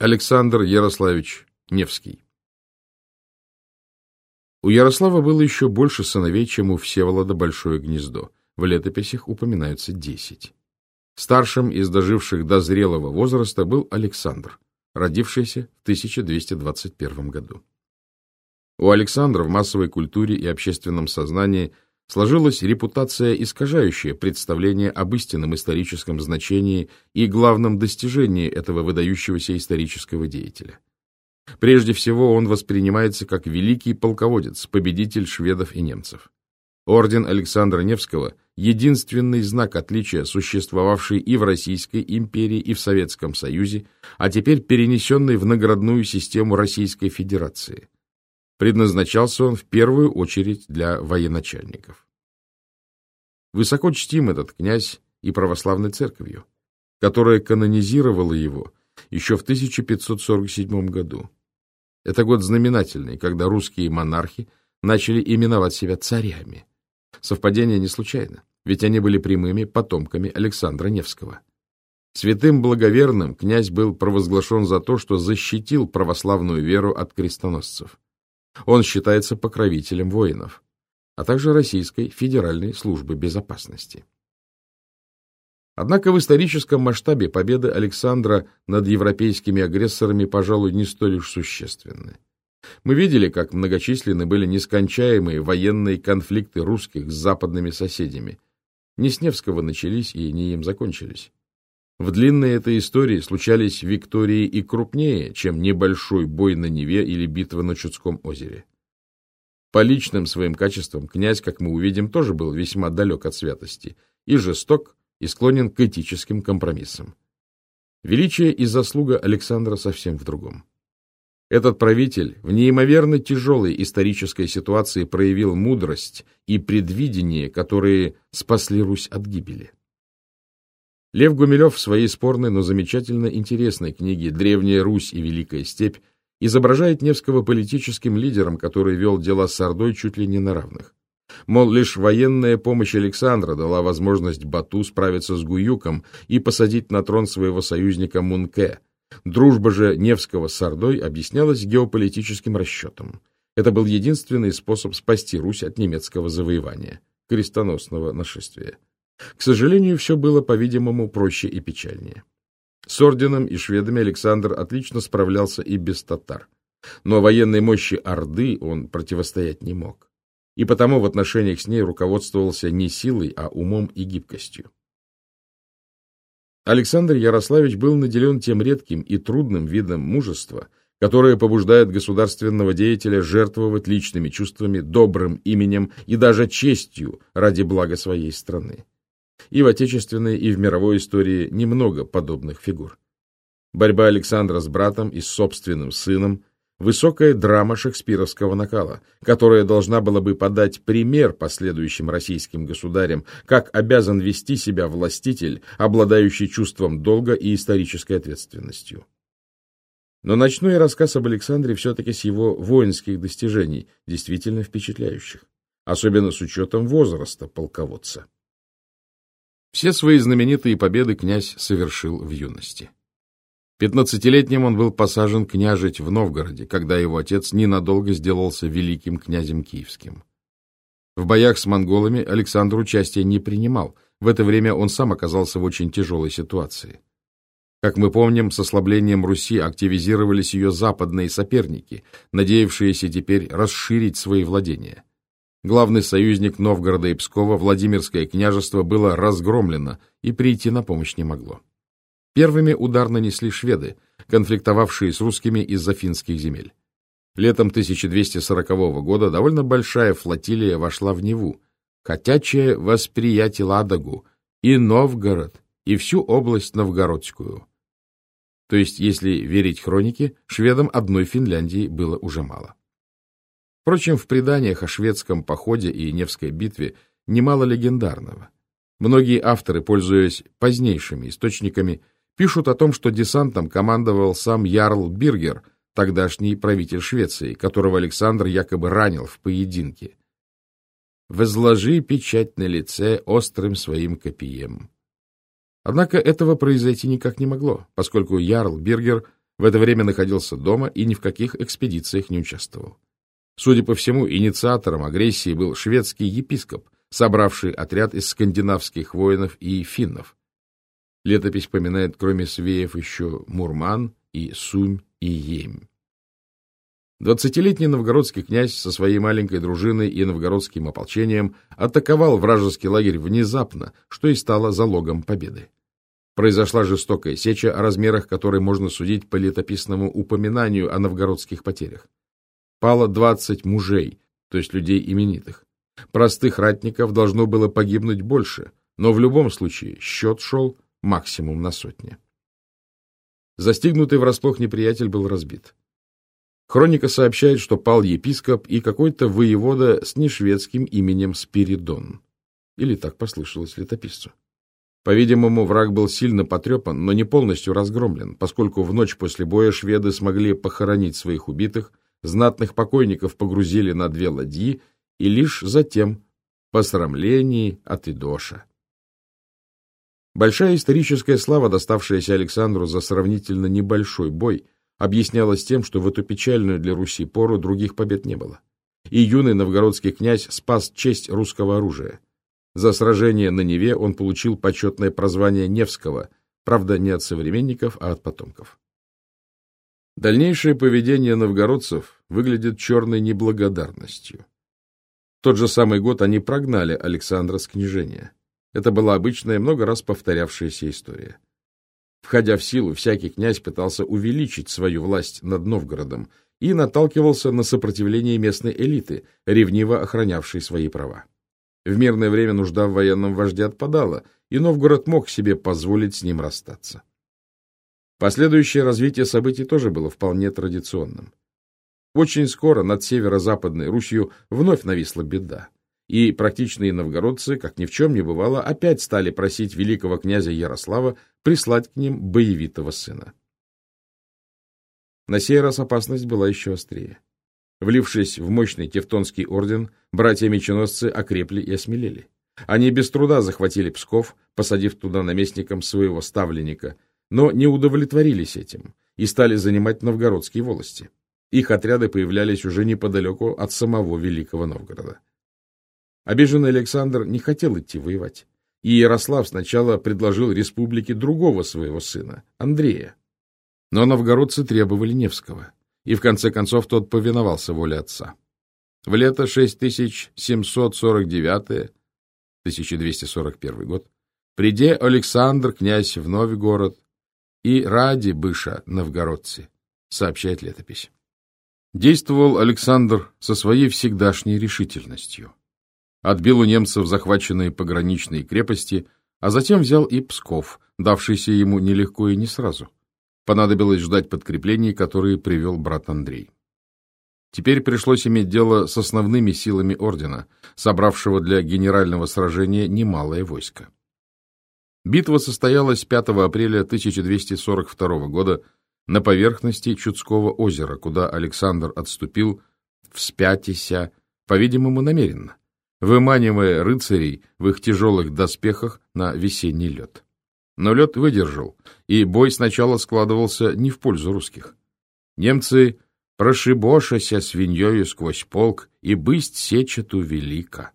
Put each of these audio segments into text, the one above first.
Александр Ярославич Невский У Ярослава было еще больше сыновей, чем у Всеволода Большое гнездо. В летописях упоминаются десять. Старшим из доживших до зрелого возраста был Александр, родившийся в 1221 году. У Александра в массовой культуре и общественном сознании – сложилась репутация, искажающая представление об истинном историческом значении и главном достижении этого выдающегося исторического деятеля. Прежде всего, он воспринимается как великий полководец, победитель шведов и немцев. Орден Александра Невского – единственный знак отличия, существовавший и в Российской империи, и в Советском Союзе, а теперь перенесенный в наградную систему Российской Федерации. Предназначался он в первую очередь для военачальников. Высоко чтим этот князь и православной церковью, которая канонизировала его еще в 1547 году. Это год знаменательный, когда русские монархи начали именовать себя царями. Совпадение не случайно, ведь они были прямыми потомками Александра Невского. Святым благоверным князь был провозглашен за то, что защитил православную веру от крестоносцев. Он считается покровителем воинов, а также Российской Федеральной службы безопасности. Однако в историческом масштабе победы Александра над европейскими агрессорами, пожалуй, не столь уж существенны. Мы видели, как многочисленны были нескончаемые военные конфликты русских с западными соседями. Не с Невского начались и не им закончились. В длинной этой истории случались виктории и крупнее, чем небольшой бой на Неве или битва на Чудском озере. По личным своим качествам князь, как мы увидим, тоже был весьма далек от святости, и жесток, и склонен к этическим компромиссам. Величие и заслуга Александра совсем в другом. Этот правитель в неимоверно тяжелой исторической ситуации проявил мудрость и предвидение, которые спасли Русь от гибели. Лев Гумилев в своей спорной, но замечательно интересной книге «Древняя Русь и Великая степь» изображает Невского политическим лидером, который вел дела с Ордой чуть ли не на равных. Мол, лишь военная помощь Александра дала возможность Бату справиться с Гуюком и посадить на трон своего союзника Мунке. Дружба же Невского с Ордой объяснялась геополитическим расчетом. Это был единственный способ спасти Русь от немецкого завоевания, крестоносного нашествия. К сожалению, все было, по-видимому, проще и печальнее. С орденом и шведами Александр отлично справлялся и без татар. Но военной мощи Орды он противостоять не мог. И потому в отношениях с ней руководствовался не силой, а умом и гибкостью. Александр Ярославич был наделен тем редким и трудным видом мужества, которое побуждает государственного деятеля жертвовать личными чувствами, добрым именем и даже честью ради блага своей страны. И в отечественной, и в мировой истории немного подобных фигур. Борьба Александра с братом и с собственным сыном – высокая драма шекспировского накала, которая должна была бы подать пример последующим российским государям, как обязан вести себя властитель, обладающий чувством долга и исторической ответственностью. Но начну я рассказ об Александре все-таки с его воинских достижений, действительно впечатляющих, особенно с учетом возраста полководца. Все свои знаменитые победы князь совершил в юности. Пятнадцатилетним он был посажен княжить в Новгороде, когда его отец ненадолго сделался великим князем киевским. В боях с монголами Александр участия не принимал, в это время он сам оказался в очень тяжелой ситуации. Как мы помним, с ослаблением Руси активизировались ее западные соперники, надеявшиеся теперь расширить свои владения. Главный союзник Новгорода и Пскова, Владимирское княжество, было разгромлено и прийти на помощь не могло. Первыми удар нанесли шведы, конфликтовавшие с русскими из-за финских земель. Летом 1240 года довольно большая флотилия вошла в Неву, хотячее восприятие Ладогу и Новгород, и всю область Новгородскую. То есть, если верить хронике, шведам одной Финляндии было уже мало. Впрочем, в преданиях о шведском походе и Невской битве немало легендарного. Многие авторы, пользуясь позднейшими источниками, пишут о том, что десантом командовал сам Ярл Биргер, тогдашний правитель Швеции, которого Александр якобы ранил в поединке. «Возложи печать на лице острым своим копием». Однако этого произойти никак не могло, поскольку Ярл Биргер в это время находился дома и ни в каких экспедициях не участвовал. Судя по всему, инициатором агрессии был шведский епископ, собравший отряд из скандинавских воинов и финнов. Летопись поминает, кроме свеев, еще Мурман и Сумь и Емь. Двадцатилетний новгородский князь со своей маленькой дружиной и новгородским ополчением атаковал вражеский лагерь внезапно, что и стало залогом победы. Произошла жестокая сеча, о размерах которой можно судить по летописному упоминанию о новгородских потерях. Пало двадцать мужей, то есть людей именитых. Простых ратников должно было погибнуть больше, но в любом случае счет шел максимум на сотни. Застигнутый врасплох неприятель был разбит. Хроника сообщает, что пал епископ и какой-то воевода с нешведским именем Спиридон. Или так послышалось летописцу. По-видимому, враг был сильно потрепан, но не полностью разгромлен, поскольку в ночь после боя шведы смогли похоронить своих убитых, знатных покойников погрузили на две ладьи и лишь затем посрамлении от Идоша. Большая историческая слава, доставшаяся Александру за сравнительно небольшой бой, объяснялась тем, что в эту печальную для Руси пору других побед не было. И юный новгородский князь спас честь русского оружия. За сражение на Неве он получил почетное прозвание Невского, правда, не от современников, а от потомков. Дальнейшее поведение новгородцев выглядит черной неблагодарностью. В тот же самый год они прогнали Александра с княжения. Это была обычная, много раз повторявшаяся история. Входя в силу, всякий князь пытался увеличить свою власть над Новгородом и наталкивался на сопротивление местной элиты, ревниво охранявшей свои права. В мирное время нужда в военном вожде отпадала, и Новгород мог себе позволить с ним расстаться. Последующее развитие событий тоже было вполне традиционным. Очень скоро над северо-западной Русью вновь нависла беда и практичные новгородцы, как ни в чем не бывало, опять стали просить великого князя Ярослава прислать к ним боевитого сына. На сей раз опасность была еще острее. Влившись в мощный Тевтонский орден, братья-меченосцы окрепли и осмелели. Они без труда захватили Псков, посадив туда наместником своего ставленника, но не удовлетворились этим и стали занимать новгородские волости. Их отряды появлялись уже неподалеку от самого Великого Новгорода. Обиженный Александр не хотел идти воевать, и Ярослав сначала предложил республике другого своего сына, Андрея. Но новгородцы требовали Невского, и в конце концов тот повиновался воле отца. В лето 6749-1241 год приде Александр, князь в Новый город, и ради быша новгородцы, сообщает летопись. Действовал Александр со своей всегдашней решительностью отбил у немцев захваченные пограничные крепости, а затем взял и Псков, давшийся ему нелегко и не сразу. Понадобилось ждать подкреплений, которые привел брат Андрей. Теперь пришлось иметь дело с основными силами ордена, собравшего для генерального сражения немалое войско. Битва состоялась 5 апреля 1242 года на поверхности Чудского озера, куда Александр отступил, вспятися, по-видимому, намеренно выманивая рыцарей в их тяжелых доспехах на весенний лед. Но лед выдержал, и бой сначала складывался не в пользу русских. Немцы прошибошася свиньёю сквозь полк, и бысть сечету велика.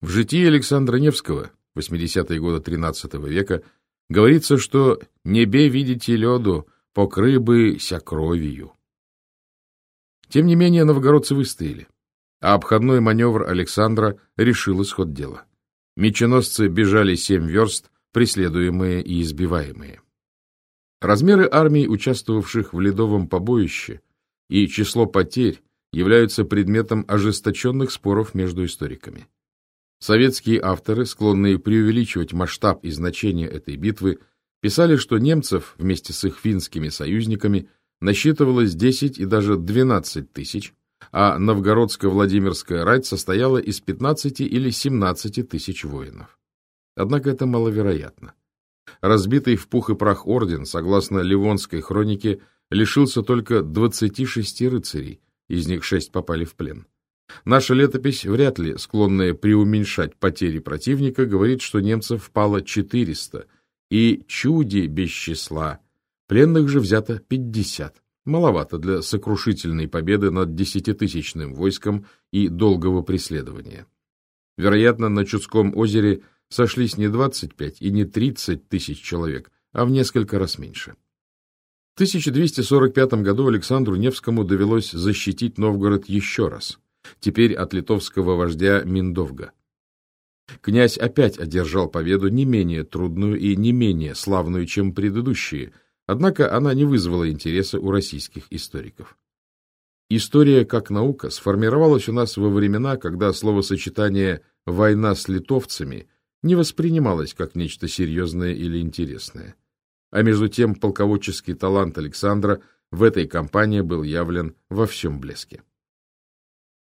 В житии Александра Невского, 80-е годы XIII века, говорится, что «небе видите лёду, покрыбы ся кровью». Тем не менее, новгородцы выстояли а обходной маневр Александра решил исход дела. Меченосцы бежали семь верст, преследуемые и избиваемые. Размеры армий, участвовавших в ледовом побоище, и число потерь являются предметом ожесточенных споров между историками. Советские авторы, склонные преувеличивать масштаб и значение этой битвы, писали, что немцев вместе с их финскими союзниками насчитывалось 10 и даже 12 тысяч, а новгородско-владимирская рать состояла из 15 или 17 тысяч воинов. Однако это маловероятно. Разбитый в пух и прах орден, согласно Ливонской хронике, лишился только 26 рыцарей, из них шесть попали в плен. Наша летопись, вряд ли склонная преуменьшать потери противника, говорит, что немцев впало 400, и чуди без числа, Пленных же взято 50. Маловато для сокрушительной победы над десятитысячным войском и долгого преследования. Вероятно, на Чудском озере сошлись не 25 и не 30 тысяч человек, а в несколько раз меньше. В 1245 году Александру Невскому довелось защитить Новгород еще раз, теперь от литовского вождя Миндовга. Князь опять одержал победу не менее трудную и не менее славную, чем предыдущие, однако она не вызвала интереса у российских историков. История как наука сформировалась у нас во времена, когда словосочетание «война с литовцами» не воспринималось как нечто серьезное или интересное. А между тем полководческий талант Александра в этой кампании был явлен во всем блеске.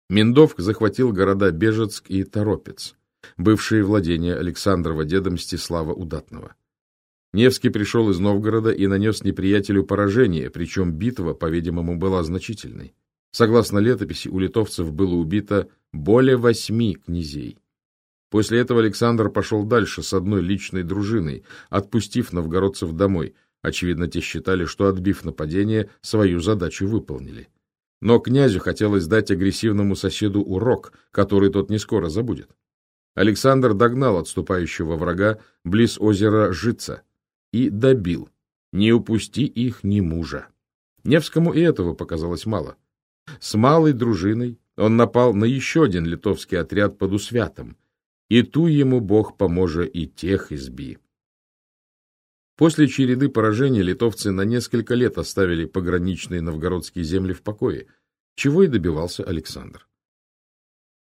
Миндовк захватил города Бежецк и Торопец, бывшие владения Александрова деда Мстислава Удатного. Невский пришел из Новгорода и нанес неприятелю поражение, причем битва, по-видимому, была значительной. Согласно летописи, у литовцев было убито более восьми князей. После этого Александр пошел дальше с одной личной дружиной, отпустив новгородцев домой. Очевидно, те считали, что, отбив нападение, свою задачу выполнили. Но князю хотелось дать агрессивному соседу урок, который тот не скоро забудет. Александр догнал отступающего врага близ озера Жица и добил. Не упусти их ни мужа. Невскому и этого показалось мало. С малой дружиной он напал на еще один литовский отряд под Усвятом, и ту ему Бог поможе и тех изби. После череды поражений литовцы на несколько лет оставили пограничные новгородские земли в покое, чего и добивался Александр.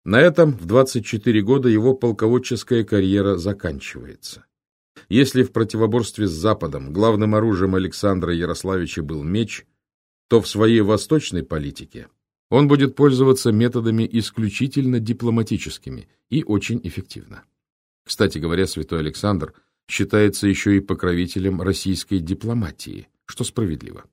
На этом в 24 года его полководческая карьера заканчивается. Если в противоборстве с Западом главным оружием Александра Ярославича был меч, то в своей восточной политике он будет пользоваться методами исключительно дипломатическими и очень эффективно. Кстати говоря, святой Александр считается еще и покровителем российской дипломатии, что справедливо.